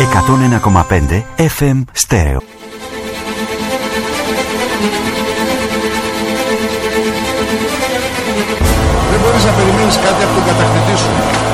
εκατόν ενα κομματέντε FM Στέο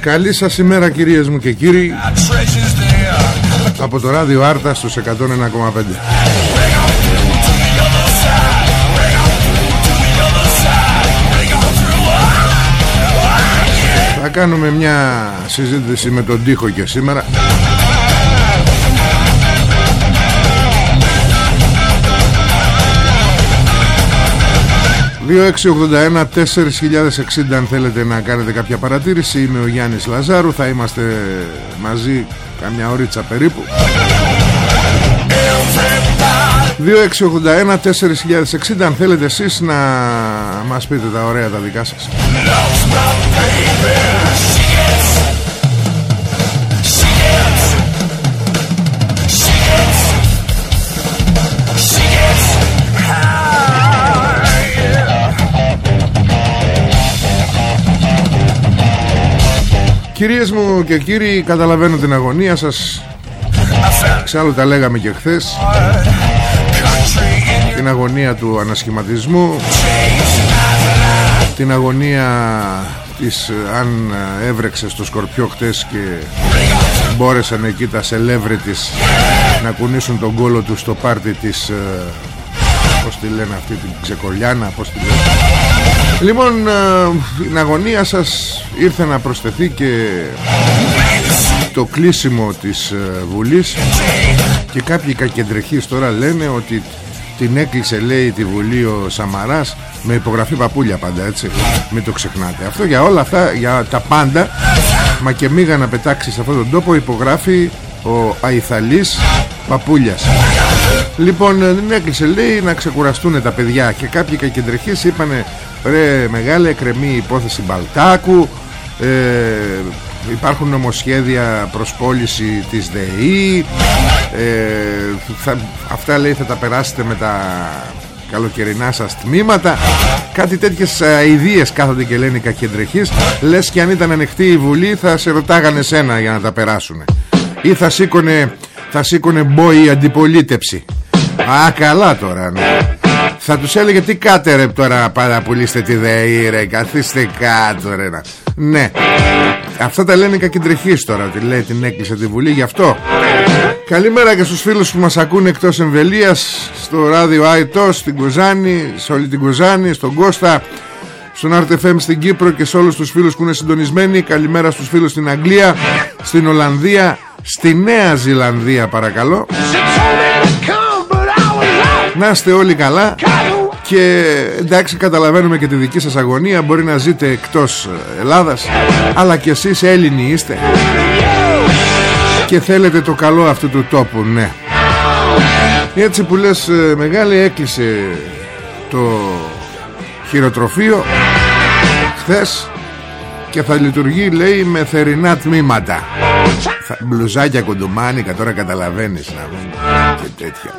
Καλή σας ημέρα κυρίες μου και κύριοι our treasures there. Από το ράδιο Άρτα στους 101,5 Bring on through to the other side. Bring on through to the other side. Bring on through. Θα κάνουμε μια συζήτηση με τον τοίχο και σήμερα ...2681 4060 αν θέλετε να κάνετε κάποια παρατήρηση Είμαι ο Γιάννης Λαζάρου Θα είμαστε μαζί καμιά ωρίτσα περίπου 2681 4060 αν θέλετε εσείς να μας πείτε τα ωραία τα δικά σας Κυρίες μου και κύριοι καταλαβαίνω την αγωνία σας. I found Εξάλλου τα λέγαμε και χθες. Country in your Την αγωνία του ανασχηματισμού. Days. Την αγωνία της ε, αν ε, έβρεξε στο Σκορπιό χτες και μπόρεσαν εκεί τα celebrities να κουνήσουν τον κόλο τους στο πάρτι της ε, πώς τη λένε αυτή την ξεκολιάνα πώς τη λένε λοιπόν ε, την αγωνία σας ήρθε να προσθεθεί και το κλείσιμο της ε, Βουλής. Και κάποιοι κακεντρεχείς τώρα λένε ότι την έκλεισε λέει τη Βουλή ο Σαμαράς με υπογραφή παπούλια πάντα έτσι. Μην το ξεχνάτε. Αυτό για όλα αυτά για τα πάντα. Μα και μίγα να πετάξει σε αυτόν τον τόπο υπογράφει ο Αϊθαλής Παπούλιας Λοιπόν ε, την έκλεισε. Λέει να ξεκουραστούν τα παιδιά. Και κάποιοι κακεντρεχείς είπανε Ρε μεγάλη εκρεμή υπόθεση Μπαλτάκου. Ε, Υπάρχουν νομοσχέδια προς πώληση της ΔΕΗ. Ε, θα, Αυτά λέει θα τα περάσετε με τα καλοκαιρινά σας τμήματα Κάτι τέτοιες ιδίες κάθονται και λένε οι κακεντρεχείς. Λες και αν ήταν ανοιχτή η Βουλή θα σε ρωτάγανε σένα για να τα περάσουν Ή θα σήκωνε, θα σήκωνε μπόη η αντιπολίτευση Α καλά τώρα ναι. Θα τους έλεγε τι κάτε ρε τώρα πάρα πουλήστε τη ΔΕΗ ρε Καθίστε κάτω ρε να. Ναι Αυτά τα λένε οι κακεντρεχείς τώρα Ότι λέει την έκλεισε τη Βουλή γι' αυτό Καλημέρα και στους φίλους που μας ακούνε εκτός εμβελίας Στο ράδιο Άιτος, στην Κοζάνη Σε όλη την Κοζάνη, στον Κώστα Στον RTFM στην Κύπρο και σε όλους τους φίλους που είναι συντονισμένοι Καλημέρα στους φίλους στην Αγγλία Στην Ολλανδία Στη Νέα Ζηλανδία παρακαλώ Να είστε όλοι καλά. Και εντάξει καταλαβαίνουμε και τη δική σας αγωνία. Μπορεί να ζείτε εκτός Ελλάδας Αλλά και εσείς Έλληνοι είστε. Και θέλετε το καλό αυτού του τόπου Ναι. Έτσι που λες ε, μεγάλη έκλεισε Το χειροτροφείο Χθες Και θα λειτουργεί λέει με θερινά τμήματα. θα, Μπλουζάκια κοντομάνικα Τώρα καταλαβαίνεις να Και τέτοια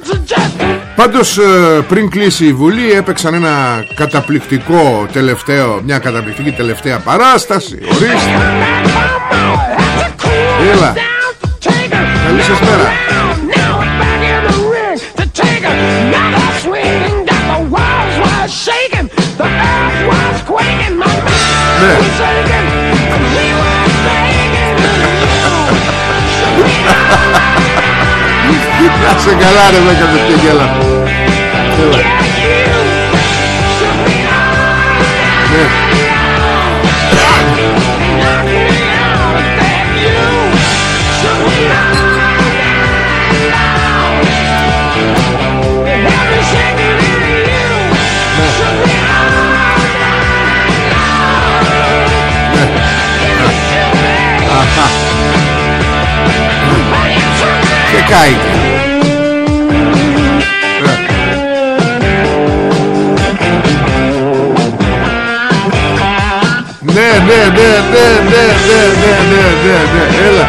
Πάντως ε, πριν κλείσει η Βουλή έπαιξαν ένα καταπληκτικό τελευταίο, μια καταπληκτική τελευταία παράσταση. Ορίστε. Έλα. Καλή σας μέρα. Καλά ρε με και γέλα Ναι Και κάηκε Ναι, ναι, ναι, ναι, ναι, ναι, ναι, ναι, ναι, ναι, έλα.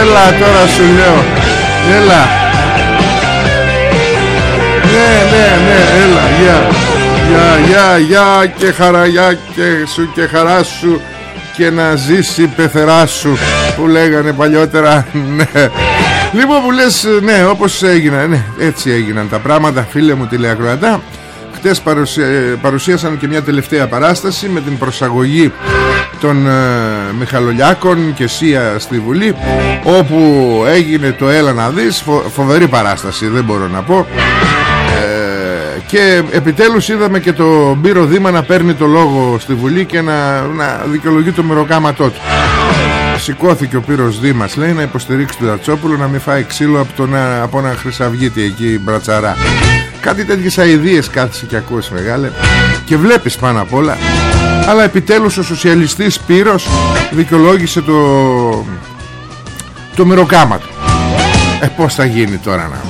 Έλα τώρα σου λέω. Έλα. Ναι, ναι, ναι, έλα, γεια. Γεια, γεια, γεια και χαρά, γεια και σου και χαρά σου και να ζήσει η πεθερά σου που λέγανε παλιότερα. Ναι. Λοιπόν που λες ναι όπως έγιναν ναι, έτσι έγιναν τα πράγματα. Φίλε μου τηλεακροατά Χτες παρουσία, παρουσίασαν και μια τελευταία παράσταση με την προσαγωγή των ε, Μιχαλολιάκων και Σία στη Βουλή όπου έγινε το έλα να δεις φοβερή παράσταση δεν μπορώ να πω και επιτέλους είδαμε και το Μπύρο Δήμα να παίρνει το λόγο στη Βουλή και να, να δικαιολογεί το μεροκάματό του. Σηκώθηκε ο Πύρος Δήμας λέει να υποστηρίξει τον Τατσόπουλο να μην φάει ξύλο από, τον, από ένα χρυσαυγίτη εκεί μπρατσαρά. Κάτι τέτοιες αηδίες κάθισε και ακούς μεγάλε. Και βλέπεις πάνω απ' όλα. Αλλά επιτέλους ο σοσιαλιστής Πύρος δικαιολόγησε το, το μεροκάμα Ε πως θα γίνει τώρα να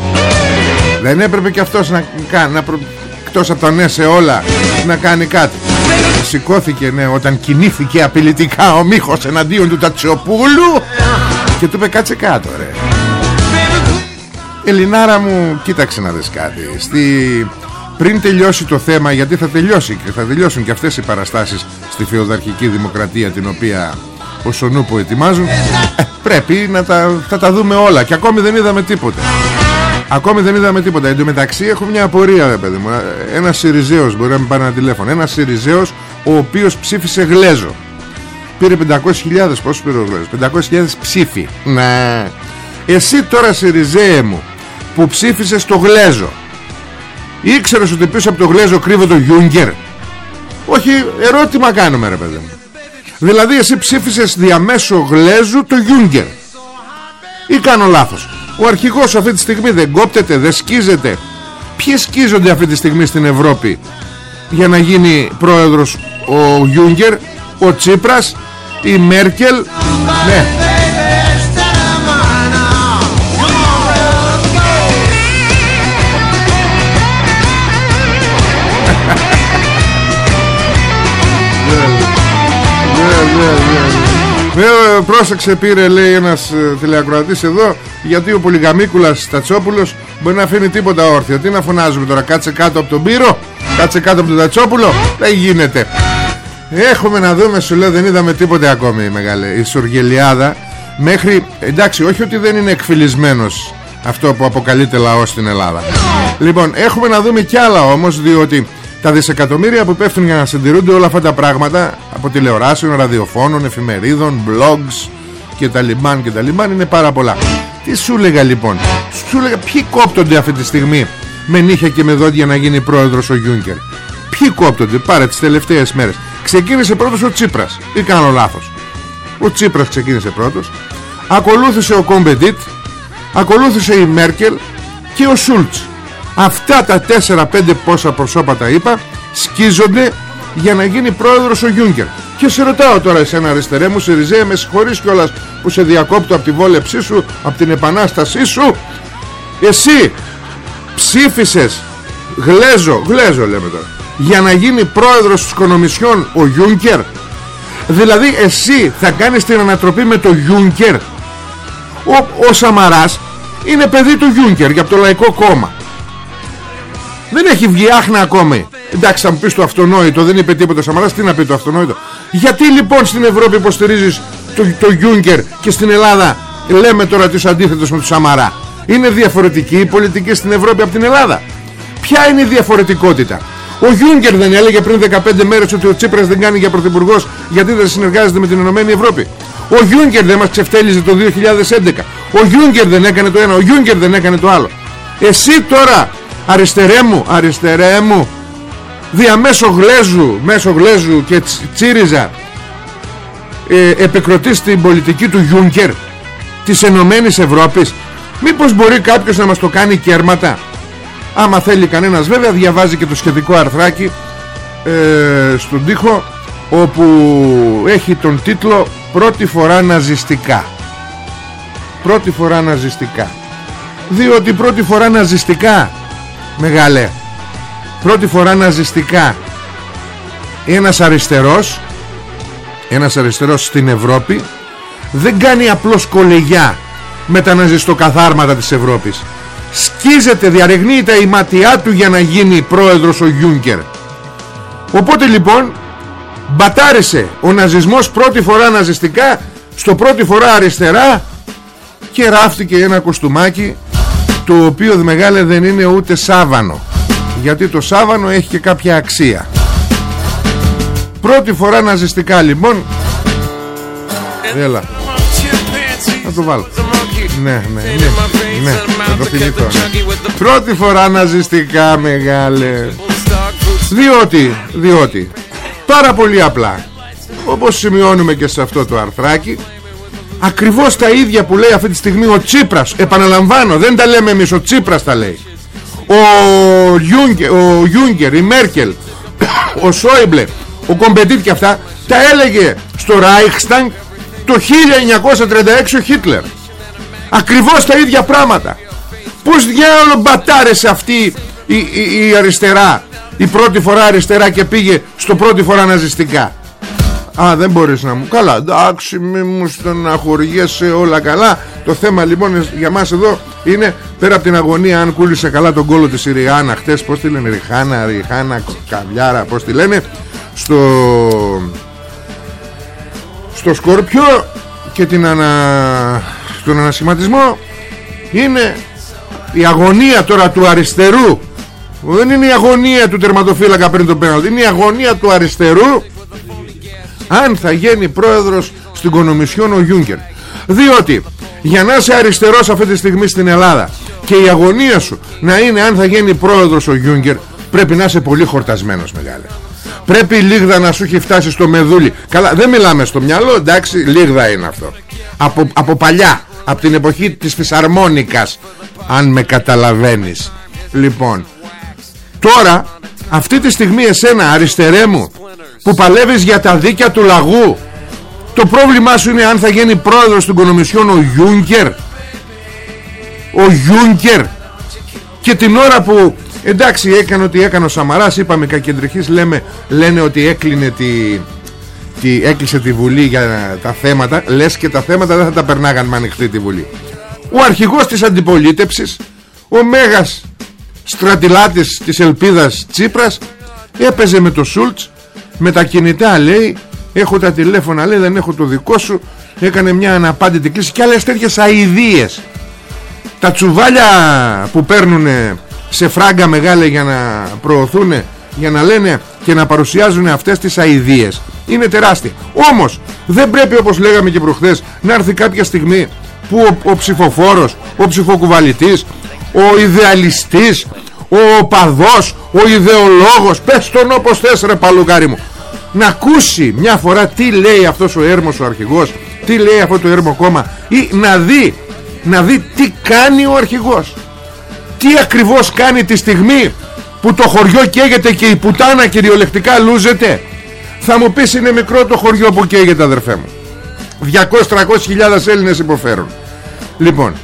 δεν έπρεπε και αυτός να κάνει να προ... Εκτός από τα ναι σε όλα Να κάνει κάτι Σηκώθηκε ναι όταν κινήθηκε απειλητικά Ο Μίχος εναντίον του Τατσιοπούλου Και του είπε κάτσε κάτω ρε Ελληνάρα μου κοίταξε να δεις κάτι Στη... Πριν τελειώσει το θέμα Γιατί θα τελειώσει και θα τελειώσουν και αυτές οι παραστάσεις Στη φεοδαρχική δημοκρατία Την οποία ο Σονούπο ετοιμάζουν ε, Πρέπει να τα, θα τα δούμε όλα Και ακόμη δεν είδαμε τίποτε Ακόμη δεν είδαμε τίποτα. Εν τω μεταξύ έχω μια απορία, ρε παιδί μου. Ένας Σιριζέος μπορεί να με πάρει ένα τηλέφωνο. Ένας Σιριζέος ο οποίος ψήφισε Γλέζο. Πήρε 500.000. Πόσο πήρε ο Γλέζος, 500.000 ψήφι. Ναι. Εσύ τώρα Σιριζέε μου που ψήφισες στο Γλέζο. Ήξερες ότι πίσω από το Γλέζο κρύβεται ο Γιούγκερ; Όχι, ερώτημα κάνουμε, ρε παιδί μου. Δηλαδή, εσύ ψήφισες διαμέσου Γλέζου το Γιούγκερ. Ή κάνω λάθος ο αρχηγός αυτή τη στιγμή δεν κόπτεται, δεν σκίζεται Ποιοι σκίζονται αυτή τη στιγμή στην Ευρώπη Για να γίνει πρόεδρος ο Γιούγκερ Ο Τσίπρας Η Μέρκελ. Ναι. Ναι, ναι, ναι, πρόσεξε πήρε λέει ένας ε, τηλεακροατής εδώ γιατί ο Πολυγαμίκουλας Τατσόπουλος μπορεί να αφήνει τίποτα όρθιο τι να φωνάζουμε τώρα κάτσε κάτω από τον πύρο; Κάτσε κάτω από τον Τατσόπουλο. Δεν γίνεται. Έχουμε να δούμε σου λέω δεν είδαμε τίποτε ακόμη μεγάλη η Σουργελιάδα μέχρι εντάξει όχι ότι δεν είναι εκφυλισμένος αυτό που αποκαλείται λαός στην Ελλάδα. Λοιπόν έχουμε να δούμε κι άλλα όμως διότι τα δισεκατομμύρια που πέφτουν για να συντηρούνται όλα αυτά τα πράγματα από τηλεοράσεων, ραδιοφώνων, εφημερίδων, blogs και τα λοιπά και τα λοιπά είναι πάρα πολλά. Τι σου έλεγα λοιπόν; Σου έλεγα ποιοι κόπτονται αυτή τη στιγμή; Με νύχια και με δόντια να γίνει πρόεδρος ο Γιούνκερ Ποιοι κόπτονται Πάρε τις τελευταίες μέρες. Ξεκίνησε πρώτος ο Τσίπρας Ή κάνω λάθος. Ο Τσίπρας ξεκίνησε πρώτος. Ακολούθησε ο Κον Μπεντίτ Ακολούθησε η Μέρκελ Και ο Σούλτς. Αυτά τα 4-5 πόσα προσώπα τα είπα σκίζονται για να γίνει πρόεδρος ο Γιούνκερ. Και σε ρωτάω τώρα εσένα αριστερέ μου Συριζαίε με συγχωρείς κιόλας που σε διακόπτω από τη βόλεψή σου από την επανάστασή σου. Εσύ ψήφισες. Γλέζο, Γλέζο λέμε τώρα. Για να γίνει πρόεδρος της Κομισιόν ο Γιούνκερ. Δηλαδή εσύ θα κάνεις την ανατροπή με το Γιούνκερ. Ο, ο Σαμαράς είναι παιδί του Γιούνκερ για το Λαϊκό Κόμμα. Δεν έχει βγει άχνα ακόμη. Εντάξει θα μου πεις το αυτονόητο. Δεν είπε τίποτα Σαμαράς. Τι να πει το αυτονόητο. Γιατί λοιπόν στην Ευρώπη υποστηρίζεις το, το Γιούνκερ και στην Ελλάδα λέμε τώρα τις αντίθετες με του Σαμαρά; Είναι διαφορετική η πολιτική στην Ευρώπη από την Ελλάδα ποια είναι η διαφορετικότητα; Ο Γιούνκερ δεν έλεγε πριν 15 μέρες ότι ο Τσίπρας δεν κάνει για πρωθυπουργός γιατί δεν συνεργάζεται με την Ενωμένη Ευρώπη. Ο Γιούνκερ δεν μας ξεφτέλιζε το 2011. Ο Γιούνκερ δεν έκανε το ένα, ο Γιούνκερ δεν έκανε το άλλο. Εσύ τώρα αριστερέ μου, αριστερέ μου διαμέσω Γλέζου, μέσω Γλέζου και Τσίριζα ε, επικροτείς την πολιτική του Γιούγκερ της Ενωμένης Ευρώπης μήπως μπορεί κάποιος να μας το κάνει κέρματα; Άμα θέλει κανένας βέβαια διαβάζει και το σχετικό αρθράκι ε, στον τοίχο όπου έχει τον τίτλο πρώτη φορά ναζιστικά πρώτη φορά ναζιστικά. Διότι πρώτη φορά ναζιστικά μεγάλε. Πρώτη φορά ναζιστικά. Ένας αριστερός ένας αριστερός στην Ευρώπη δεν κάνει απλώς κολεγιά με τα ναζιστοκαθάρματα της Ευρώπης. Σκίζεται, διαρρεγνύεται η ματιά του για να γίνει πρόεδρος ο Γιούνκερ. Οπότε λοιπόν μπατάρισε ο ναζισμός πρώτη φορά ναζιστικά στο πρώτη φορά αριστερά και ράφτηκε ένα κοστούμάκι το οποίο μεγάλε δεν είναι ούτε σάβανο γιατί το σάβανο έχει και κάποια αξία. Πρώτη φορά ναζιστικά λοιπόν. Έλα. Να το βάλω ναι, ναι, ναι, ναι, θα το θυμηθώ, ναι. Πρώτη φορά ναζιστικά μεγάλε. Διότι, διότι Πάρα πολύ απλά. Όπως σημειώνουμε και σε αυτό το αρθράκι Ακριβώς τα ίδια που λέει αυτή τη στιγμή ο Τσίπρας Επαναλαμβάνω δεν τα λέμε εμείς Ο Τσίπρας τα λέει. Ο Γιούνκερ, ο Γιούνκερ η Μέρκελ Ο Σόιμπλε Ο Κον Μπεντίτ και αυτά Τα έλεγε στο Ράιχσταγκ Το 1936 ο Χίτλερ Ακριβώς τα ίδια πράγματα. Πώς διάολο μπατάρισε αυτή η, η, η, αριστερά Η πρώτη φορά αριστερά και πήγε στο πρώτη φορά ναζιστικά. Α δεν μπορείς να μου Καλά εντάξει μη μου στεναχωριέσαι όλα καλά. Το θέμα λοιπόν για μας εδώ είναι Πέρα από την αγωνία αν κούλησε καλά τον κόλο της Ριάννα Χτες πως τη λένε Ριχάνα, Ριχάνα, Καβλιάρα Πως τη λένε Στο Στο Σκόρπιο Και την ανα τον ανασχηματισμό είναι η αγωνία τώρα του αριστερού. Δεν είναι η αγωνία του τερματοφύλακα πριν το πέναλτι είναι η αγωνία του αριστερού. Αν θα γίνει πρόεδρος στην Κονομισιόν ο Γιούγκερ. Διότι για να είσαι αριστερός αυτή τη στιγμή στην Ελλάδα και η αγωνία σου να είναι αν θα γίνει πρόεδρος ο Γιούγκερ πρέπει να είσαι πολύ χορτασμένος μεγάλε. Πρέπει λίγδα να σου έχει φτάσει στο μεδούλι. Καλά δεν μιλάμε στο μυαλό εντάξει λίγδα είναι αυτό. Από, από παλιά από την εποχή της φυσαρμόνικας αν με καταλαβαίνεις. Λοιπόν τώρα αυτή τη στιγμή εσένα αριστερέ μου που παλεύεις για τα δίκαια του λαγού το πρόβλημά σου είναι αν θα γίνει πρόεδρος του Κονομισιόν ο Γιούγκερ. Ο Γιούγκερ. Και την ώρα που εντάξει έκανε ότι έκανε ο Σαμαράς είπαμε κακεντρεχής λέμε, λένε ότι έκλεινε τη, τη, έκλεισε τη Βουλή για τα θέματα λες και τα θέματα δεν θα τα περνάγαν με ανοιχτή τη Βουλή. Ο αρχηγός της αντιπολίτευσης ο μέγας στρατιλάτης της ελπίδας Τσίπρας έπαιζε με το Σούλτς με τα κινητά λέει έχω τα τηλέφωνα λέει δεν έχω το δικό σου έκανε μια αναπάντητη κλίση και άλλες τέτοιες αηδίες. Τα τσουβάλια που παίρνουν σε φράγκα μεγάλα για να προωθούν για να λένε και να παρουσιάζουν αυτές τις αηδίες είναι τεράστια. Όμως δεν πρέπει όπως λέγαμε και προχθές να έρθει κάποια στιγμή που ο, ο ψηφοφόρος ο ψηφοκουβαλητής ο ιδεαλιστής ο οπαδός ο ιδεολόγος πες τον όπως θες ρε παλουκάρι μου να ακούσει μια φορά τι λέει αυτός ο έρμος ο αρχηγός τι λέει αυτό το έρμο κόμμα ή να δει να δει τι κάνει ο αρχηγός. Τι ακριβώς κάνει τη στιγμή που το χωριό καίγεται και η πουτάνα κυριολεκτικά λούζεται θα μου πεις είναι μικρό το χωριό που καίγεται αδερφέ μου. 200-300 χιλιάδες Έλληνες υποφέρουν. Λοιπόν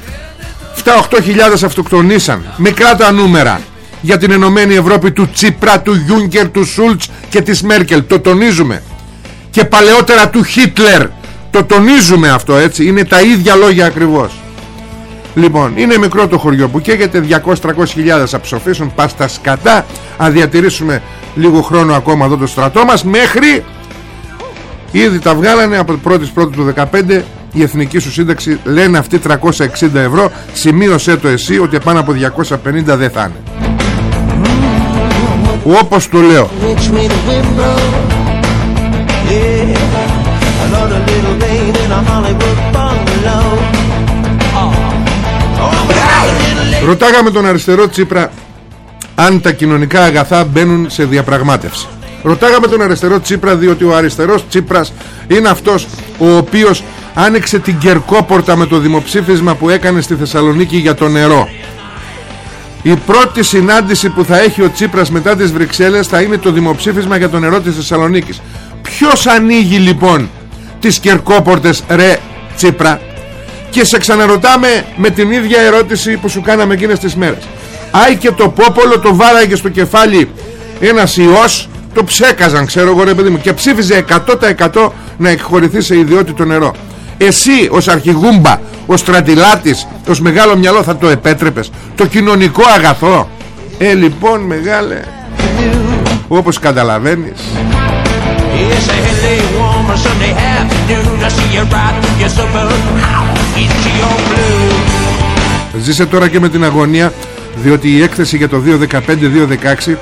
7-8 χιλιάδες αυτοκτονήσαν. Μικρά τα νούμερα Για την Ενωμένη Ευρώπη του Τσίπρα Του Γιούγκερ, του Σούλτς και της Μέρκελ. Το τονίζουμε. Και παλαιότερα του Χίτλερ. Το τονίζουμε αυτό έτσι. Είναι τα ίδια λόγια ακριβώς Λοιπόν, είναι μικρό το χωριό που καίγεται 200-300 χιλιάδες αψοφήσουν Πας τα σκατά Αν διατηρήσουμε λίγο χρόνο ακόμα εδώ το στρατό μας Μέχρι Ήδη τα βγάλανε από το 1η πρώτη του 15 η εθνική σου σύνταξη λένε αυτοί 360 ευρώ σημείωσέ το εσύ ότι πάνω από 250 δεν θα είναι όπως το λέω Which way the wind blows. Yeah, Ρωτάγαμε τον αριστερό Τσίπρα αν τα κοινωνικά αγαθά μπαίνουν σε διαπραγμάτευση. Ρωτάγαμε τον αριστερό Τσίπρα διότι ο αριστερός Τσίπρας είναι αυτός ο οποίος άνοιξε την κερκόπορτα με το δημοψήφισμα που έκανε στη Θεσσαλονίκη για το νερό. Η πρώτη συνάντηση που θα έχει ο Τσίπρας μετά τις Βρυξέλλες θα είναι το δημοψήφισμα για το νερό της Θεσσαλονίκης. Ποιος ανοίγει λοιπόν τις κερκόπορτες ρε Τσίπρα; Και σε ξαναρωτάμε με την ίδια ερώτηση που σου κάναμε εκείνες τις μέρες. Άι και το πόπολο το βάραγε στο κεφάλι ένας ιός το ψέκαζαν ξέρω εγώ ρε παιδί μου και ψήφιζε 100% να εκχωρηθεί σε ιδιότητο νερό. Εσύ ως αρχηγούμπα, ως στρατιλάτης, ως μεγάλο μυαλό θα το επέτρεπες. Το κοινωνικό αγαθό. Ε λοιπόν μεγάλε, όπως καταλαβαίνεις, Yes, a lay warm on Sunday afternoon. I see you right through your suburb. Into your blue. ζήσε τώρα και με την αγωνία διότι η έκθεση για το 2015-2016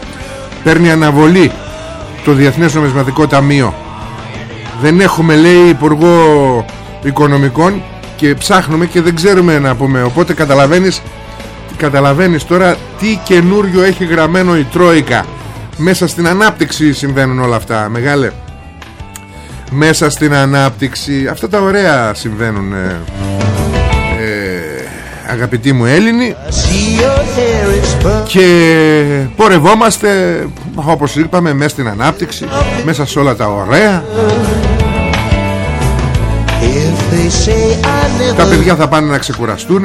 παίρνει αναβολή το Διεθνές Νομισματικό Ταμείο. Δεν έχουμε λέει Υπουργό Οικονομικών και ψάχνουμε και δεν ξέρουμε να πούμε. Οπότε καταλαβαίνεις, καταλαβαίνεις τώρα τι καινούριο έχει γραμμένο η Τρόικα. Μέσα στην ανάπτυξη συμβαίνουν όλα αυτά, μεγάλε. Μέσα στην ανάπτυξη. Αυτά τα ωραία συμβαίνουν, ε, ε, αγαπητοί μου Έλληνοι. See your hair is burnt. Και πορευόμαστε όπως είπαμε μέσα στην ανάπτυξη Μέσα σε όλα τα ωραία If they say I Τα never παιδιά θα πάνε να ξεκουραστούν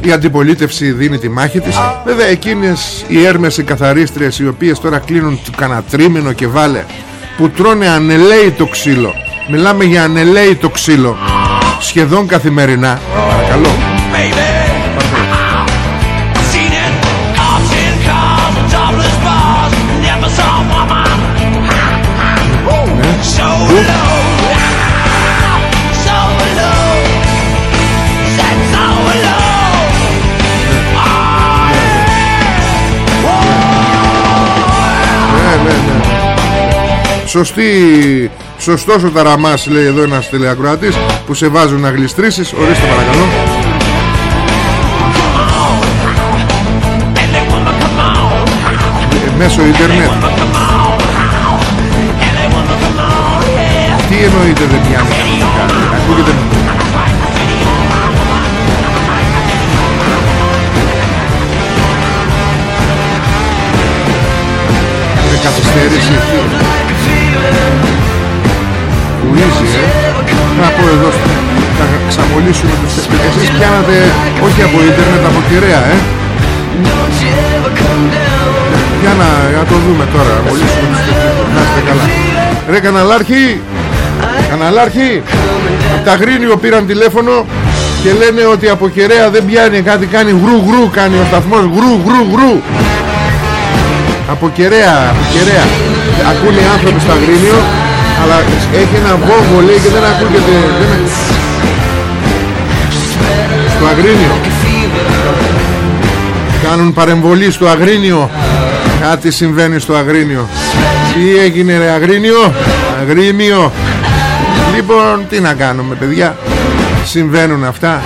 Η αντιπολίτευση δίνει τη μάχη της Βέβαια εκείνες οι έρμες οι καθαρίστριες Οι οποίες τώρα κλείνουν το κανατρίμηνο και βάλε Που τρώνε ανελαίητο ξύλο. Μιλάμε για ανελαίητο ξύλο. Σχεδόν καθημερινά. Παρακαλώ Σωστή, σωστός ο ταραμάς λέει εδώ ένας τηλεακροατής που σε βάζουν να γλιστρήσεις. Ορίστε παρακαλώ. And they wanna come on, Ε, μέσω ίντερνετ. Come on, and they wanna come on, yeah. τι εννοείται δεν πιάνει κανονικά ακούγεται είναι καθυστέρηση να πω εδώ θα ξαμολύσουμε τους εσείς πιάνατε όχι από ίντερνετ από κεραία ε. Για να, για να το δούμε τώρα Μολύσουμε τους Να είστε καλά. Ρε καναλάρχη Καναλάρχη Από τα Γρίνιο πήραν τηλέφωνο Και λένε ότι από κεραία δεν πιάνει Κάτι κάνει γρου γρου Κάνει ο σταθμός γρου γρου γρου. Από κεραία Από κεραία. Ακούνε οι άνθρωποι στα Γρίνιο Αλλά έχει ένα βόμβο λέει Και δεν ακούγεται δεν... ακου- Στο Αγρίνιο. Κάνουν παρεμβολή στο Αγρίνιο. Κάτι συμβαίνει στο Αγρίνιο. Τι έγινε ρε Αγρίνιο; Αγρίνιο. Λοιπόν τι να κάνουμε παιδιά; Συμβαίνουν αυτά.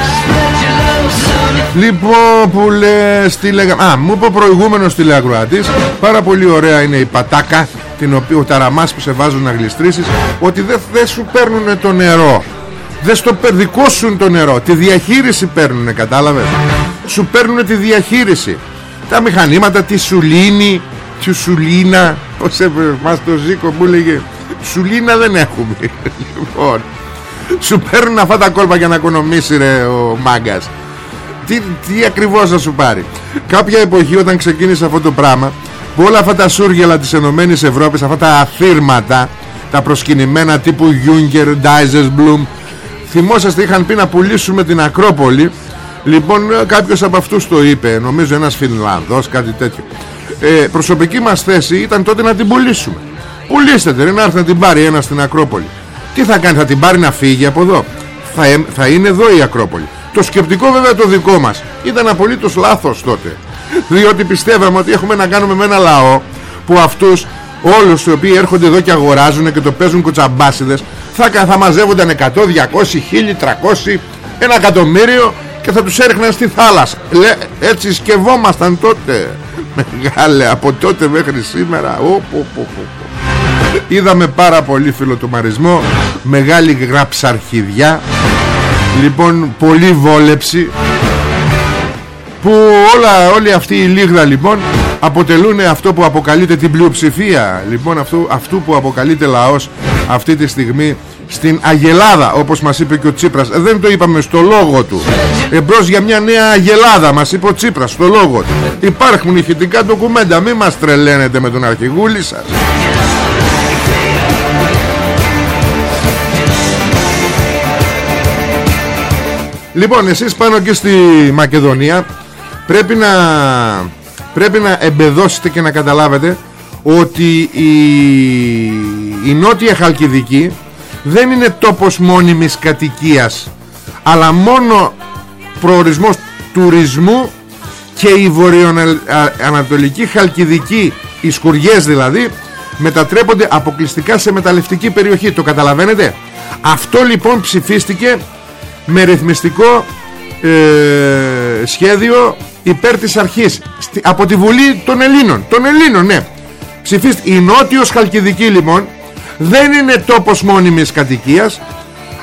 Λοιπόν που λες τι λέγαμε Α μου είπε ο προηγούμενος τηλεακροατής Πάρα πολύ ωραία είναι η πατάκα την οποία, Ο ταραμάς που σε βάζουν να γλιστρήσεις Ότι δεν δεν σου παίρνουν το νερό. Δεν στο πε- δικό σου είναι το νερό. Τη διαχείριση παίρνουνε κατάλαβες; Σου παίρνουν τη διαχείριση. Τα μηχανήματα τη σουλίνη τη σουλίνα. Πως έπρεπε μας το Ζήκο μου έλεγε σουλίνα δεν έχουμε λοιπόν σου παίρνουν αυτά τα κόλπα για να οικονομήσει ρε ο μάγκας. Τι, τι ακριβώς θα σου πάρει; Κάποια εποχή όταν ξεκίνησε αυτό το πράγμα που όλα αυτά τα σούργελα της Ενωμένης Ευρώπης αυτά τα αθήρματα τα προσκυνημένα τύπου Juncker, Dijsselbloem θυμόσαστε είχαν πει να πουλήσουμε την Ακρόπολη. Λοιπόν κάποιος από αυτούς το είπε νομίζω ένας Φινλανδός κάτι τέτοιο. Ε, προσωπική μας θέση ήταν τότε να την πουλήσουμε. Πουλήστε την να έρθει να την πάρει ένας στην Ακρόπολη. Τι θα κάνει θα την πάρει να φύγει από εδώ; Θα, ε, θα είναι εδώ η Ακρόπολη. Το σκεπτικό βέβαια το δικό μας. Ήταν απολύτως λάθος τότε διότι πιστεύαμε ότι έχουμε να κάνουμε με ένα λαό που αυτούς όλους οι οποίοι έρχονται εδώ και αγοράζουν και το παίζουν κοτσαμπάσιδες θα, θα μαζεύονταν 100, 200, 1000, 300 ένα εκατομμύριο και θα τους έριχναν στη θάλασσα. Λε, έτσι σκευόμασταν τότε. Μεγάλε από τότε μέχρι σήμερα. Ο, ο, ο, είδαμε πάρα πολύ φιλοτομαρισμό μεγάλη γραψαρχιδιά. Λοιπόν πολύ βόλεψη που όλα, όλη αυτή η λίγδα λοιπόν αποτελούν αυτό που αποκαλείται την πλειοψηφία. Λοιπόν αυτού, αυτού που αποκαλείται λαός αυτή τη στιγμή στην Αγελάδα όπως μας είπε και ο Τσίπρας. Ε, δεν το είπαμε στο λόγο του. Εμπρός για μια νέα Αγελάδα μας είπε ο Τσίπρας στο λόγο του. Υπάρχουν ηχητικά ντοκουμέντα μην μας τρελαίνετε με τον αρχηγούλη σας. Λοιπόν εσείς πάνω και στη Μακεδονία πρέπει να, πρέπει να εμπεδώσετε και να καταλάβετε ότι η, η Νότια Χαλκιδική δεν είναι τόπος μόνιμης κατοικίας αλλά μόνο προορισμός τουρισμού και η βορειοανατολική Χαλκιδική οι σκουριές δηλαδή μετατρέπονται αποκλειστικά σε μεταλλευτική περιοχή. Το καταλαβαίνετε; Αυτό λοιπόν ψηφίστηκε με ρυθμιστικό ε, σχέδιο υπέρ της αρχής από τη Βουλή των Ελλήνων. Των Ελλήνων ναι. Ψηφίστηκε η Νότιος Χαλκιδική λοιπόν δεν είναι τόπος μόνιμης κατοικίας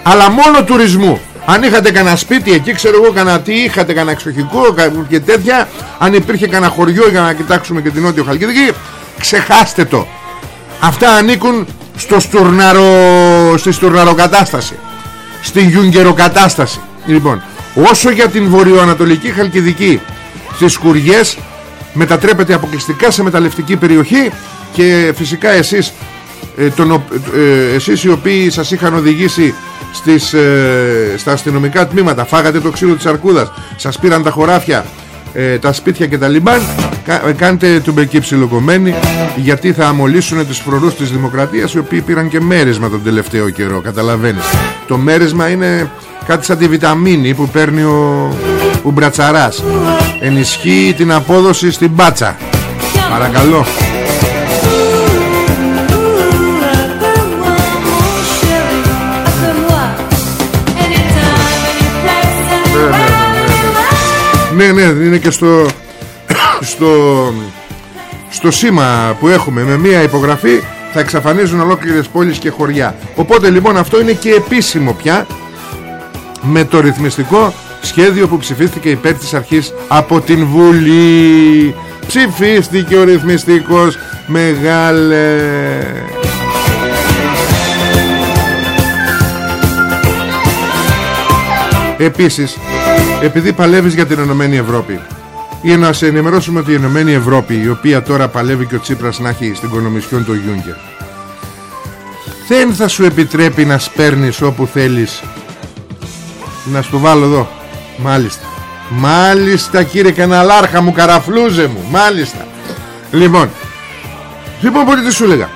αλλά μόνο τουρισμού. Αν είχατε κανένα σπίτι εκεί ξέρω εγώ κανένα τι είχατε κανένα εξοχικό και τέτοια αν υπήρχε κανένα χωριό για να κοιτάξουμε και την Νότιο Χαλκιδική ξεχάστε το. Αυτά ανήκουν στο στουρναρο, στη στουρναροκατάσταση. Στην γιουγκεροκατάσταση λοιπόν όσο για την βορειοανατολική Χαλκιδική στις σκουριές μετατρέπεται αποκλειστικά σε μεταλλευτική περιοχή και φυσικά εσείς ε, τον, ε, εσείς οι οποίοι σας είχαν οδηγήσει στις, ε, στα αστυνομικά τμήματα φάγατε το ξύλο της αρκούδας σας πήραν τα χωράφια ε, τα σπίτια και τα λιμπάν κα, κάντε του μπεκί ψιλοκομμένοι γιατί θα αμολύσουν τις φρουρούς της δημοκρατίας οι οποίοι πήραν και μέρισμα τον τελευταίο καιρό καταλαβαίνεις. Το μέρισμα είναι κάτι σαν τη βιταμίνη που παίρνει ο, ο Μπρατσαράς ενισχύει την απόδοση στην μπάτσα. Παρακαλώ. Ναι, ναι, είναι και στο, στο, στο σήμα που έχουμε. Με μία υπογραφή θα εξαφανίζουν ολόκληρες πόλεις και χωριά. Οπότε λοιπόν αυτό είναι και επίσημο πια με το ρυθμιστικό σχέδιο που ψηφίστηκε υπέρ της αρχής από την Βουλή. Ψηφίστηκε ο ρυθμιστικός μεγάλε... Επίσης επειδή παλεύεις για την Ενωμένη Ευρώπη για να σε ενημερώσουμε ότι η Ενωμένη Ευρώπη η οποία τώρα παλεύει και ο Τσίπρας να έχει στην Κονομισιόν το Γιούγκερ δεν θα σου επιτρέπει να σπέρνεις όπου θέλεις. Να στο βάλω εδώ μάλιστα μάλιστα κύριε καναλάρχα μου καραφλούζε μου μάλιστα λοιπόν λοιπόν πολύ τι σου έλεγα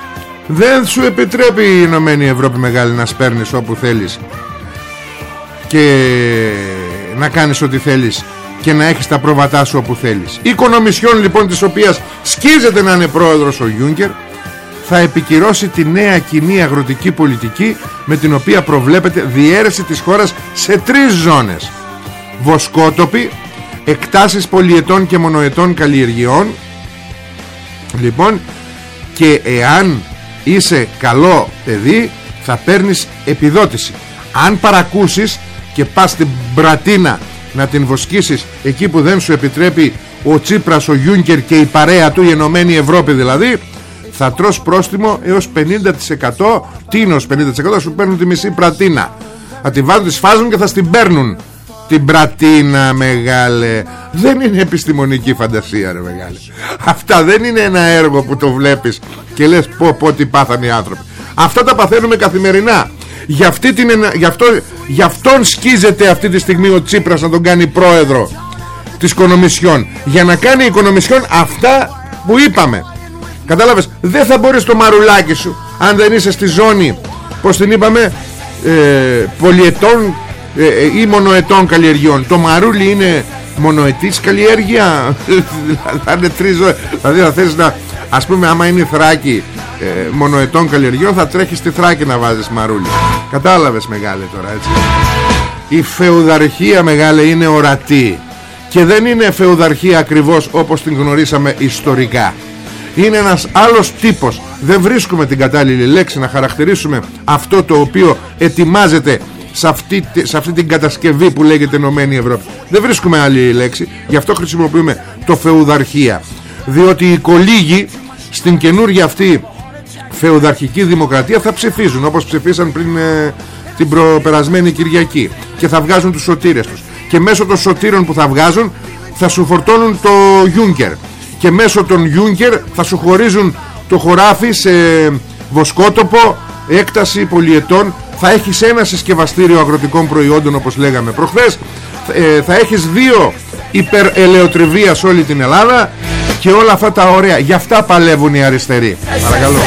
δεν σου επιτρέπει η Ενωμένη Ευρώπη μεγάλη να σπέρνεις όπου θέλεις και να κάνεις ό,τι θέλεις και να έχεις τα πρόβατά σου όπου θέλεις. Η Κονομισιόν λοιπόν της οποίας σκίζεται να είναι πρόεδρος ο Γιούγκερ θα επικυρώσει τη νέα κοινή αγροτική πολιτική με την οποία προβλέπεται διαίρεση της χώρας σε τρεις ζώνες. Βοσκότοποι, εκτάσεις πολυετών και μονοετών καλλιεργειών. Λοιπόν και εάν είσαι καλό παιδί θα παίρνεις επιδότηση. Αν παρακούσεις και πας στην Μπρατίνα να την βοσκήσεις εκεί που δεν σου επιτρέπει ο Τσίπρας, ο Γιούνκερ και η παρέα του η Ενωμένη Ευρώπη δηλαδή θα τρως πρόστιμο έως 50% τι είναι ως 50% θα σου παίρνουν τη μισή πρατίνα θα τη βάζουν, τη σφάζουν και θα στην παίρνουν την πρατίνα μεγάλε. Δεν είναι επιστημονική φαντασία ρε μεγάλε. Αυτά δεν είναι ένα έργο που το βλέπεις και λες πω πω τι πάθανε οι άνθρωποι αυτά τα παθαίνουμε καθημερινά. Για, αυτή την, για, αυτό, για αυτόν σκίζεται αυτή τη στιγμή ο Τσίπρας να τον κάνει πρόεδρο της Κονομισιόν για να κάνει η Κονομισιόν αυτά που είπαμε. Κατάλαβες δεν θα μπορείς το μαρουλάκι σου αν δεν είσαι στη ζώνη πως την είπαμε ε, πολυετών ε, ε, ή μονοετών καλλιεργιών. Το μαρούλι είναι μονοετής καλλιέργεια. Θα είναι τρεις ζωές. Δηλαδή θα θες να ας πούμε άμα είναι θράκη ε, μονοετών καλλιεργιών θα τρέχεις στη θράκη να βάζεις μαρούλι. Κατάλαβες μεγάλε τώρα έτσι. Η φεουδαρχία μεγάλε είναι ορατή. Και δεν είναι φεουδαρχία ακριβώς όπως την γνωρίσαμε ιστορικά. Είναι ένας άλλος τύπος. Δεν βρίσκουμε την κατάλληλη λέξη να χαρακτηρίσουμε αυτό το οποίο ετοιμάζεται σε αυτή, σε αυτή την κατασκευή που λέγεται Ενωμένη Ευρώπη. Δεν βρίσκουμε άλλη λέξη γι' αυτό χρησιμοποιούμε το φεουδαρχία. Διότι οι κολίγοι στην καινούργια αυτή φεουδαρχική δημοκρατία θα ψηφίζουν όπως ψηφίσαν πριν ε, την προπερασμένη Κυριακή. Και θα βγάζουν τους σωτήρες τους. Και μέσω των σωτήρων που θα βγάζουν θα σου φορτώνουν το Γιούγκερ και μέσω των Γιούγκερ θα σου χωρίζουν το χωράφι σε βοσκότοπο έκταση πολιετών. Θα έχεις ένα συσκευαστήριο αγροτικών προϊόντων όπως λέγαμε προχθές. Ε, θα έχεις δύο υπερελαιοτριβίας σε όλη την Ελλάδα και όλα αυτά τα ωραία. Γι' αυτά παλεύουν οι αριστεροί. Παρακαλώ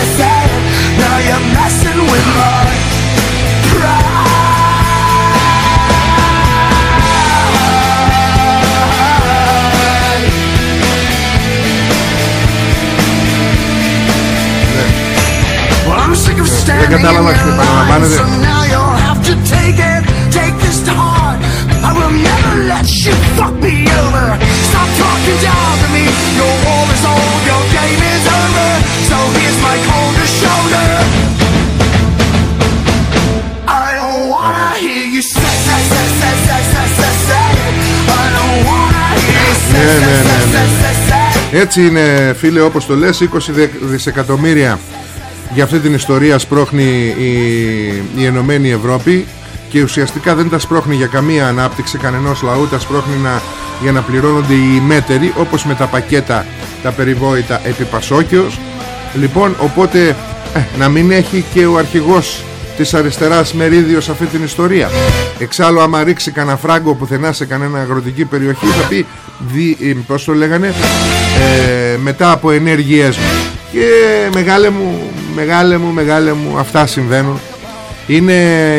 hear you say, Ναι, ναι, say, ναι, say, ναι. say, say, say. Έτσι είναι φίλε όπως το λες 20 δε- δισεκατομμύρια για αυτή την ιστορία σπρώχνει η, η Ενωμένη Ευρώπη και ουσιαστικά δεν τα σπρώχνει για καμία ανάπτυξη κανενός λαού. Τα σπρώχνει να, για να πληρώνονται οι μέτεροι όπως με τα πακέτα τα περιβόητα επί Πασόκιος. Λοιπόν οπότε ε, να μην έχει και ο αρχηγός της αριστεράς μερίδιος σε αυτή την ιστορία. Εξάλλου άμα ρίξει κανένα φράγκο πουθενά σε κανένα αγροτική περιοχή θα πει δι, ε, πώς το λέγανε ε, μετά από ενέργειές μου. Και μεγάλε μου μεγάλε μου μεγάλε μου αυτά συμβαίνουν. Είναι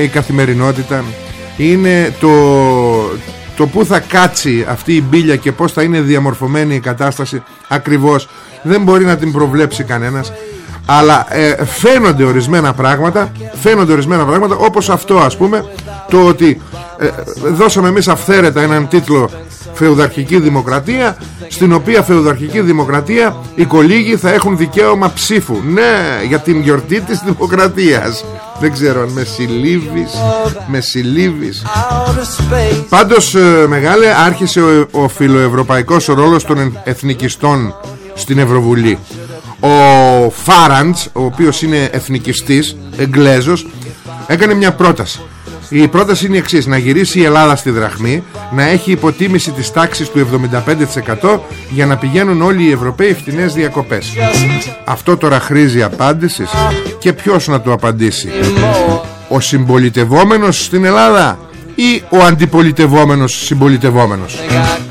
η καθημερινότητα. Είναι το, το που θα κάτσει αυτή η μπίλια και πως θα είναι διαμορφωμένη η κατάσταση ακριβώς. Δεν μπορεί να την προβλέψει κανένας. Αλλά ε, φαίνονται ορισμένα πράγματα φαίνονται ορισμένα πράγματα όπως αυτό ας πούμε το ότι ε, δώσαμε εμείς αυθαίρετα έναν τίτλο φεουδαρχική δημοκρατία στην οποία φεουδαρχική δημοκρατία οι κολίγοι θα έχουν δικαίωμα ψήφου. Ναι για την γιορτή της δημοκρατίας. Δεν ξέρω αν με συλλήβεις με συλλήβεις. Πάντως ε, μεγάλε άρχισε ο, ο φιλοευρωπαϊκός ρόλος των εν- εθνικιστών στην Ευρωβουλή. Ο Φάραντς, ο οποίος είναι εθνικιστής, εγγλέζος Έκανε μια πρόταση Η πρόταση είναι η εξής Να γυρίσει η Ελλάδα στη δραχμή Να έχει υποτίμηση της τάξης του 75% Για να πηγαίνουν όλοι οι Ευρωπαίοι φτηνές διακοπές. Αυτό τώρα χρήζει απάντησης Και ποιος να το απαντήσει. Ο συμπολιτευόμενος στην Ελλάδα ή ο αντιπολιτευόμενος συμπολιτευόμενος;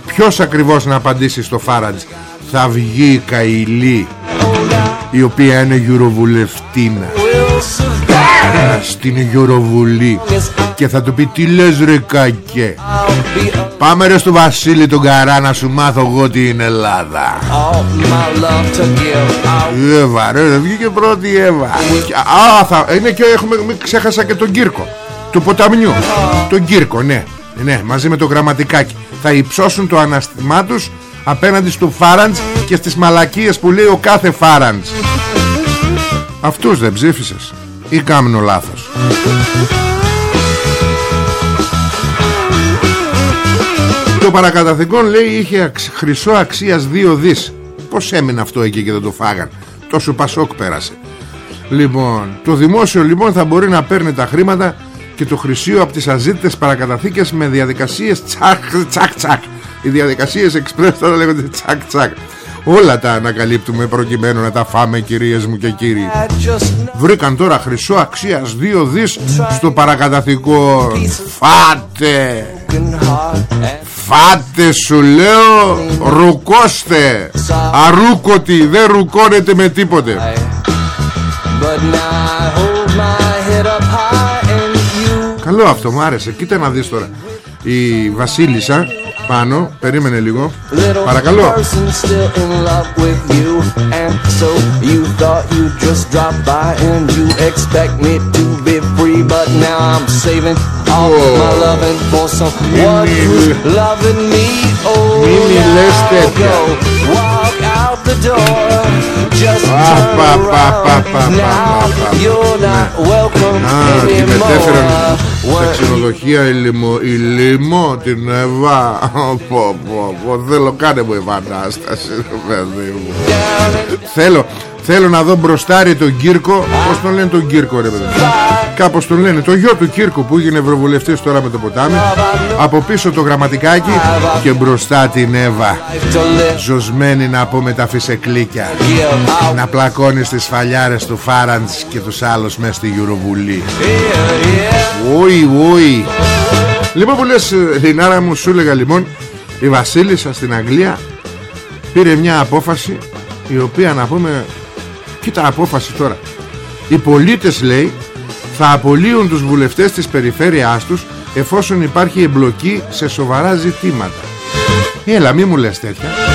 Ποιος ακριβώς να απαντήσει στο Φάραντς θα βγει η Καηλή η οποία είναι γιουροβουλευτίνα στην Γιουροβουλή και θα του πει τι λες ρε κακέ; Πάμε ρε στο Βασίλη τον Καρά να σου μάθω εγώ τι είναι Ελλάδα η Εύα ρε βγήκε πρώτη η Εύα. Και- Α θα, είναι και έχουμε, μην ξέχασα και τον Κύρκο Του ποταμιού. Τον Κύρκο ναι ναι, μαζί με το γραμματικάκι. Θα υψώσουν το αναστημά τους Απέναντι στο Φάραντς Και στις μαλακίες που λέει ο κάθε Φάραντς. Αυτούς δεν ψήφισες Ή κάμνο λάθος Το παρακαταθήκον λέει είχε αξ- χρυσό αξίας 2 δις Πως έμεινε αυτό εκεί και δεν το φάγαν Τόσο πασόκ πέρασε Λοιπόν, το δημόσιο λοιπόν θα μπορεί να παίρνει τα χρήματα και το χρυσίο από τις αζήτητες παρακαταθήκες με διαδικασίες τσακ τσακ τσακ. Οι διαδικασίες εξπρές τώρα λέγονται τσακ τσακ. Όλα τα ανακαλύπτουμε προκειμένου να τα φάμε κυρίες μου και κύριοι. Βρήκαν τώρα χρυσό αξίας 2 δις στο παρακαταθικό. Φάτε! Φάτε σου λέω Ρουκώστε Αρούκοτη Δεν ρουκώνετε με τίποτε But now I hold my head up high and you Καλό αυτό μου άρεσε Κοίτα να δεις τώρα Η Βασίλισσα πάνω Περίμενε λίγο little Παρακαλώ person still in love with you and so you thought you just drop by and you expect me to be free but now I'm saving all my loving for someone who's loving me oh Μη μιλές now τέτοια. go walk out the door just Α, turn πα, πα, πα, around πα, πα, now πα, πα. you're not welcome Α, τη μετέφεραν anymore στα ξενοδοχεία η Λιμό, η Λιμό την Εβά. Πω, πω, πω, θέλω κάνε μου επανάσταση, ρε παιδί μου. Θέλω, θέλω να δω μπροστάρι τον Κύρκο. Πώς τον λένε τον Κύρκο, ρε παιδί μου; Κάπως τον λένε. Το γιο του Κύρκου που έγινε ευρωβουλευτής τώρα με το ποτάμι. Από πίσω το γραμματικάκι και μπροστά την Εύα. to live Ζωσμένη να πω με τα φυσεκλίκια. give out Να πλακώνεις στις φαλιάρες του Φάραντς και τους άλλους μέσα στη Γιουροβουλή. Ουι, ουι. Λοιπόν που λες ε, Λινάρα μου σου έλεγα λοιπόν Η Βασίλισσα στην Αγγλία Πήρε μια απόφαση Η οποία να πούμε Κοίτα απόφαση τώρα Οι πολίτες λέει Θα απολύουν τους βουλευτές της περιφέρειάς τους Εφόσον υπάρχει εμπλοκή σε σοβαρά ζητήματα Έλα μη μου λες τέτοια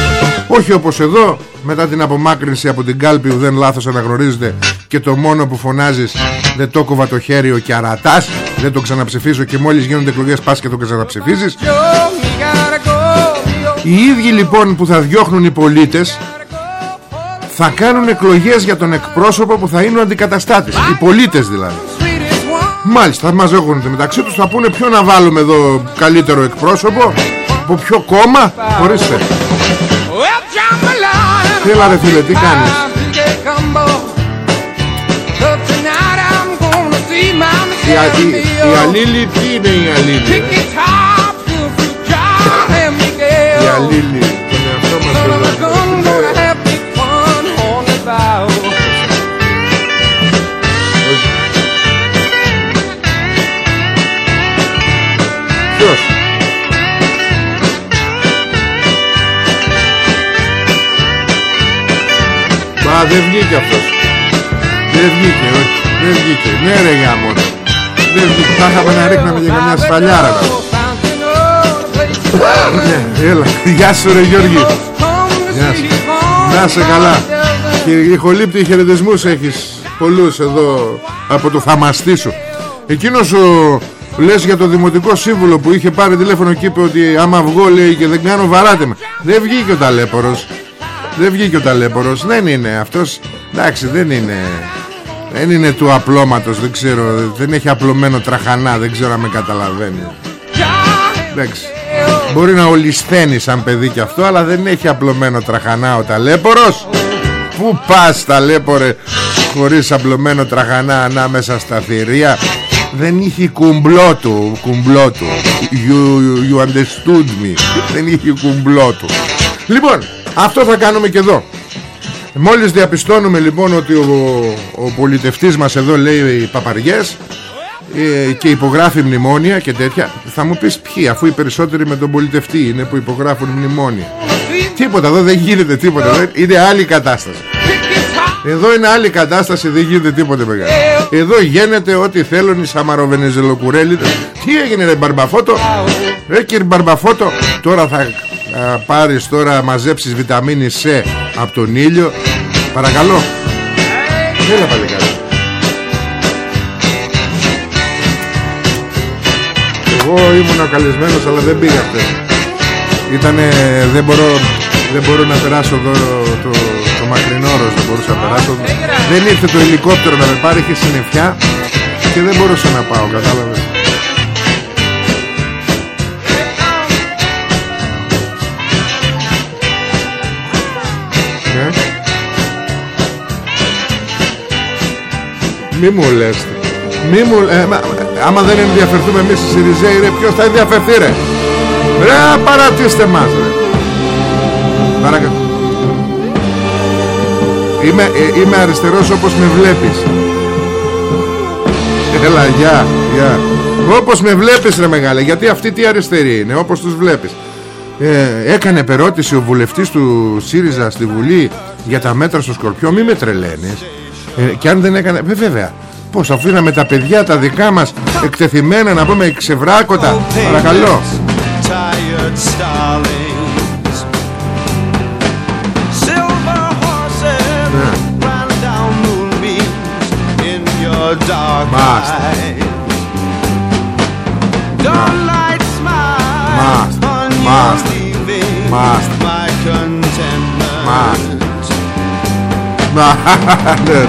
όχι όπως εδώ μετά την απομάκρυνση από την κάλπη που δεν λάθος αναγνωρίζεται και το μόνο που φωνάζεις δεν το κόβα το χέρι ο και αρατάς δεν το ξαναψηφίζω και μόλις γίνονται εκλογές πας και το ξαναψηφίζεις οι ίδιοι λοιπόν που θα διώχνουν οι πολίτες θα κάνουν εκλογές για τον εκπρόσωπο που θα είναι ο αντικαταστάτης. Οι πολίτες δηλαδή. Μάλιστα θα μαζεύονται μεταξύ τους Θα πούνε ποιο να βάλουμε εδώ καλύτερο εκπρόσωπο Από ποιο κόμμα Ορίστε Έλα ρε φίλε τι κάνεις; Η, Α- η, η Αλίλη τι είναι η Αλίλη Δεν βγήκε. Ναι ρε γάμο. Δεν βγήκε. Θα είχαμε να ρίχναμε για καμιά σφαλιάρα. Να. Ναι έλα. Γεια σου ρε Γιώργη. Γεια σου. Να σε καλά. Και ηχολήπτη χαιρετισμούς έχεις Πολλούς εδώ Από το θαμαστή σου. Εκείνος ο Λες για το δημοτικό σύμβουλο που είχε πάρει τηλέφωνο και είπε ότι άμα βγω λέει και δεν κάνω βαράτε με Δεν βγήκε ο ταλέπορος. Δεν βγήκε ο ταλέπορος. Δεν είναι αυτός. Εντάξει δεν είναι Δεν είναι του απλώματος Δεν ξέρω Δεν έχει απλωμένο τραχανά Δεν ξέρω αν με καταλαβαίνεις. Εντάξει Μπορεί να ολισθαίνεις σαν παιδί κι αυτό Αλλά δεν έχει απλωμένο τραχανά ο ταλέπορος. Πού πας ταλέπορε Χωρίς απλωμένο τραχανά Ανάμεσα στα θηρία; Δεν είχε κουμπλό του Κουμπλό του. You, you understood me. Δεν είχε κουμπλό του. Λοιπόν αυτό θα κάνουμε και εδώ Μόλις διαπιστώνουμε λοιπόν ότι ο, ο πολιτευτής μας εδώ λέει παπαριές ε, και υπογράφει μνημόνια και τέτοια θα μου πεις ποιοι αφού οι περισσότεροι με τον πολιτευτή είναι που υπογράφουν μνημόνια. Τίποτα εδώ δεν γίνεται τίποτα δεν- είναι άλλη κατάσταση. Εδώ είναι άλλη κατάσταση δεν γίνεται τίποτε μεγάλο. Εδώ γίνεται ό,τι θέλουν οι σαμαροβενεζελοκουρέλιδες. Τι έγινε ρε Μπαρμπαφώτο ρε κύριε Μπαρμπαφώτο τώρα θα α, πάρεις τώρα μαζέψεις βιταμίνη C από τον ήλιο. Παρακαλώ. Έλα παλικάρι. Εγώ ήμουν καλεσμένος αλλά δεν πήγα χτες Ήτανε δεν μπορώ, δεν μπορώ να περάσω εδώ το, το μακρινόρος Δεν μπορούσα να περάσω. Δεν ήρθε το ελικόπτερο να με πάρει Είχε συννεφιά Και δεν μπορούσα να πάω κατάλαβες Μη μου λες. Μη μου ε, μα, Άμα δεν ενδιαφερθούμε εμείς οι Σιριζέοι ρε Ποιος θα ενδιαφερθεί ρε; Ρε παρατήστε μας ρε. Παρακαλώ. Είμαι, ε, είμαι αριστερός όπως με βλέπεις. Έλα γεια, γεια. Όπως με βλέπεις ρε μεγάλε Γιατί αυτή τι αριστερή είναι Όπως τους βλέπεις. Ε, Έκανε επερώτηση ο βουλευτής του ΣΥΡΙΖΑ Στη Βουλή για τα μέτρα στο Σκορπιό Μη με τρελαίνεις ε, Και αν δεν έκανε ε, Βέβαια. Πως αφήναμε τα παιδιά τα δικά μας Εκτεθειμένα να πούμε ξεβράκωτα Παρακαλώ. tired starlings. Silver horses ran ναι, ναι,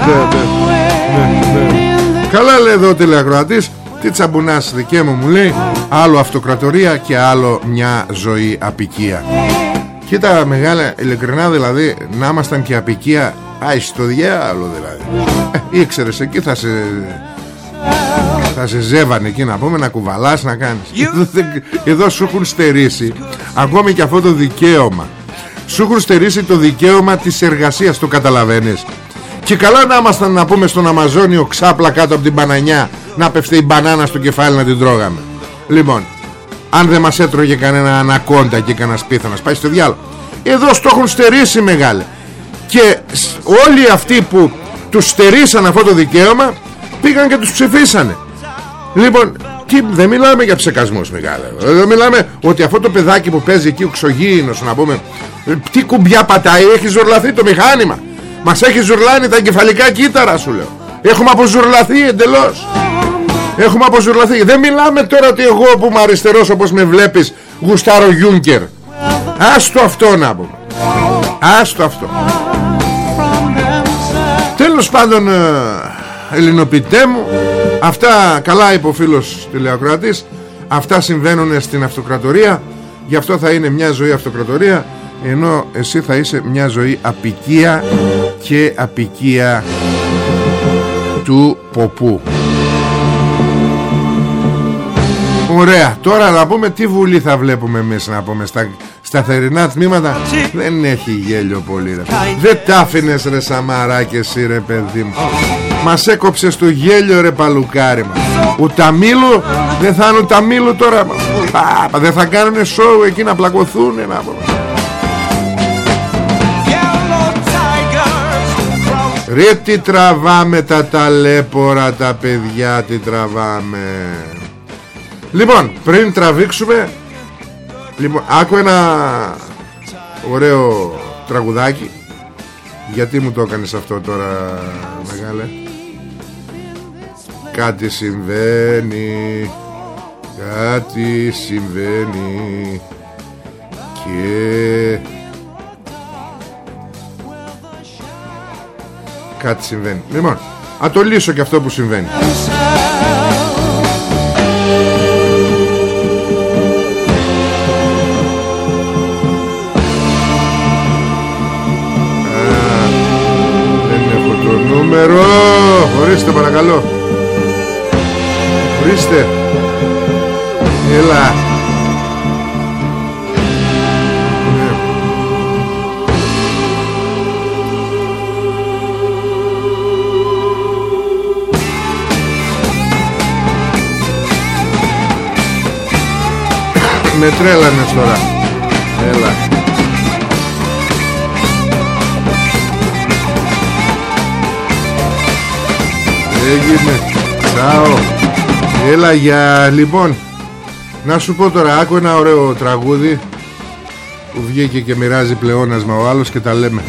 ναι. Καλά λέει εδώ ο τηλεακροατής Τι τσαμπουνάς δικέ μου μου λέει Άλλο αυτοκρατορία και άλλο μια ζωή απικία. Κοίτα μεγάλα ειλικρινά δηλαδή Να ήμασταν και απικία Άι στο διάλο δηλαδή. Ε, Ήξερες εκεί θα σε θα σε ζεύανε εκεί να πούμε να κουβαλάς να κάνεις. Εδώ, δεν- εδώ σου έχουν στερήσει Ακόμη και αυτό το δικαίωμα Σου έχουν στερήσει το δικαίωμα της εργασίας Το καταλαβαίνεις. Και καλά να ήμασταν να πούμε στον Αμαζόνιο Ξάπλα κάτω από την μπανανιά Να πέφτει η μπανάνα στο κεφάλι να την τρώγαμε. Λοιπόν Αν δεν μας έτρωγε κανένα ανακόντα Και κανένας πίθανας πάει στο διάλογο Εδώ στο έχουν στερήσει μεγάλε. Και σ- όλοι αυτοί που τους στερήσαν αυτό το δικαίωμα πήγαν και τους ψηφίσανε. Λοιπόν τι, δεν μιλάμε για ψεκασμούς μεγάλα δεν μιλάμε ότι αυτό το παιδάκι που παίζει εκεί ο ξογήινος να πούμε ε, τι κουμπιά πατάει έχει ζουρλαθεί το μηχάνημα. Μας έχει ζουρλάνει τα εγκεφαλικά κύτταρα σου λέω. Έχουμε αποζουρλαθεί εντελώς. Έχουμε αποζουρλαθεί. Δεν μιλάμε τώρα ότι εγώ που είμαι αριστερός Όπως με βλέπεις γουστάρω Γιούνκερ. Άστο αυτό να πούμε. Άστο αυτό. Τέλος πάντων ε, Ελληνοποιητέ μου Αυτά καλά είπε ο φίλος τηλεακροατής. Αυτά συμβαίνουν στην αυτοκρατορία. Γι' αυτό θα είναι μια ζωή αυτοκρατορία Ενώ εσύ θα είσαι μια ζωή απικία Και απικία Του ποπού. Ωραία, τώρα να πούμε τι βουλή θα βλέπουμε εμείς να πούμε στα, στα θερινά τμήματα. Δεν έχει γέλιο πολύ ρε. Δεν τα άφηνες ρε Σαμαρά και εσύ ρε παιδί μου Μας έκοψες το γέλιο ρε παλουκάρι μας. Ο Ταμίλου δεν θα είναι ο Ταμίλου τώρα Πα, Δεν θα κάνουνε σοου εκεί να πλακωθούνε να πούμε. Yellow tigers from Ρε τι τραβάμε τα ταλέπορα τα παιδιά τι τραβάμε. Λοιπόν πριν τραβήξουμε Λοιπόν άκου ένα ωραίο τραγουδάκι. Γιατί μου το έκανες αυτό τώρα μεγάλε; Κάτι συμβαίνει. Κάτι συμβαίνει. Και Κάτι συμβαίνει. Λοιπόν Α το λύσω και αυτό που συμβαίνει. Α, Δεν έχω το νούμερο. Ορίστε παρακαλώ Ορίστε. Έλα. Ναι. Με τρέλανες τώρα. Έλα. Έγινε. Τσάω Έλα για λοιπόν Να σου πω τώρα άκου ένα ωραίο τραγούδι Που βγήκε και μοιράζει πλεόνασμα ο άλλος και τα λέμε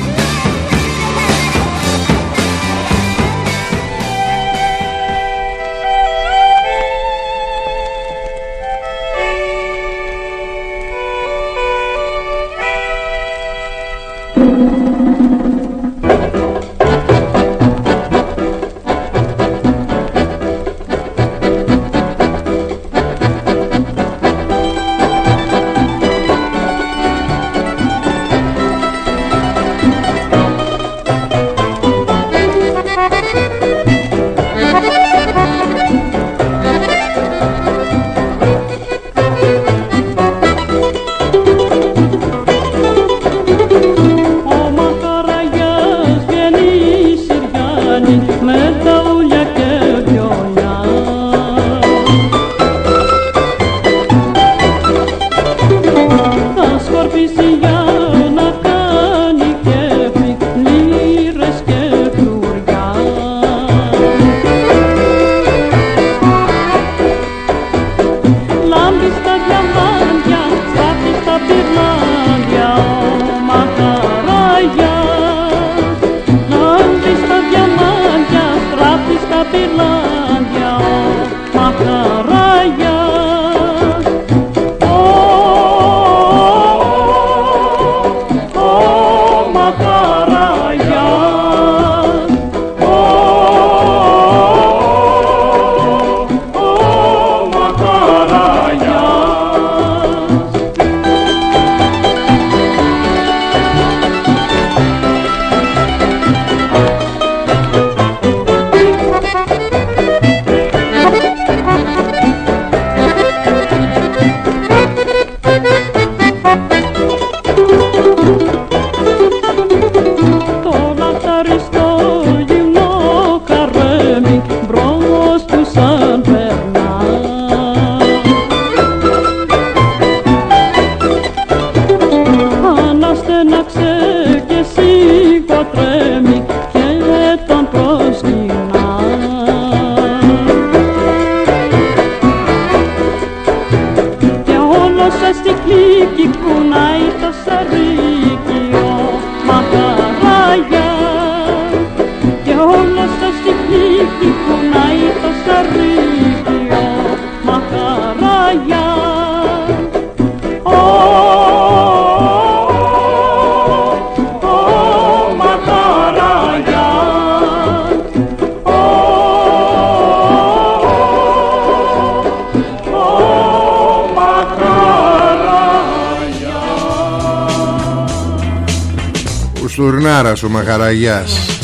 Στουρνάρας ο Μαχαραγιάς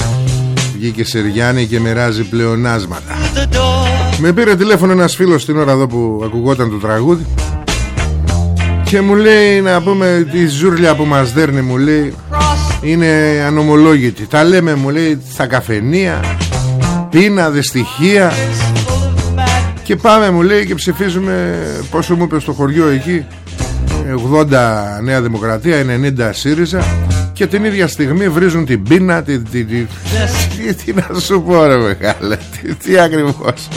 Βγήκε Σεριάννη και μοιράζει πλεονάσματα. Με πήρε τηλέφωνο ένας φίλος την ώρα εδώ που ακουγόταν το τραγούδι Και μου λέει να πούμε τη ζούρλια που μας δέρνει μου λέει Είναι ανομολόγητη. Τα λέμε μου λέει στα καφενεία Πείνα, δυστυχία. Και πάμε μου λέει και ψηφίζουμε Πόσο μου είπες στο χωριό εκεί 80 Νέα Δημοκρατία 90 ΣΥΡΙΖΑ και την ίδια στιγμή βρίζουν την πείνα τη, τη, τη- τι, τι να σου πω ρε μεγάλε τι, τι ακριβώς.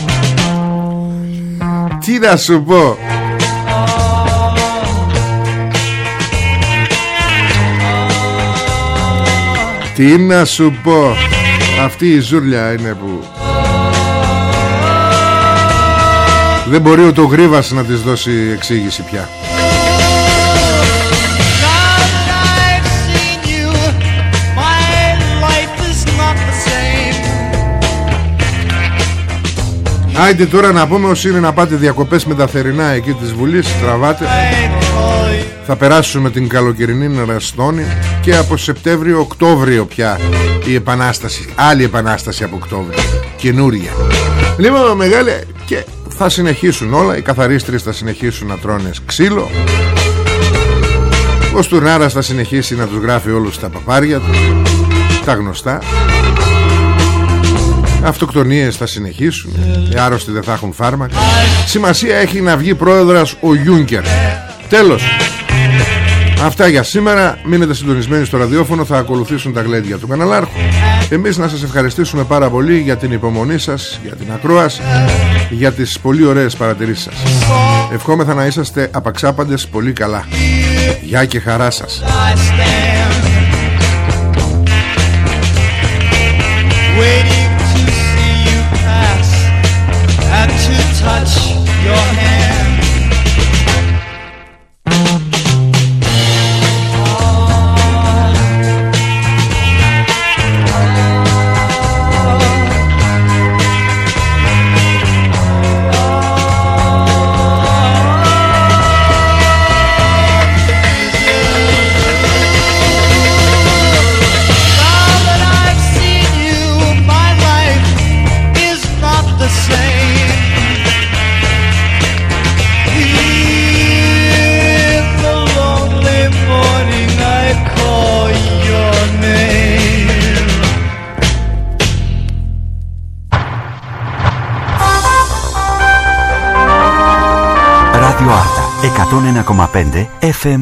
Τι να σου πω. Τι να σου πω. Αυτή η ζούρλια είναι που δεν μπορεί ο το γρίβας να της δώσει εξήγηση πια Άιντε τώρα να πούμε όσοι είναι να πάτε διακοπές με τα θερινά εκεί της Βουλής Τραβάτε Θα περάσουμε την καλοκαιρινή ραστόνη Και από Σεπτέμβριο-Οκτώβριο πια Η επανάσταση Άλλη επανάσταση από Οκτώβριο Καινούρια. Λοιπόν μεγάλη Και θα συνεχίσουν όλα Οι καθαρίστρες θα συνεχίσουν να τρώνε ξύλο. Ο Στουρνάρας θα συνεχίσει να τους γράφει όλους τα παπάρια του Τα γνωστά Αυτοκτονίες θα συνεχίσουν. Οι άρρωστοι δεν θα έχουν φάρμακα. Σημασία έχει να βγει πρόεδρος ο Γιούνκερ. Τέλος. Αυτά για σήμερα. Μείνετε συντονισμένοι στο ραδιόφωνο. Θα ακολουθήσουν τα γλέντια του καναλάρχου. Εμείς να σας ευχαριστήσουμε πάρα πολύ Για την υπομονή σας Για την ακρόαση Για τις πολύ ωραίες παρατηρήσεις σας. Ευχόμεθα να είσαστε απαξάπαντες πολύ καλά. Γεια και χαρά σας touch Radio Άρτα 101,5 FM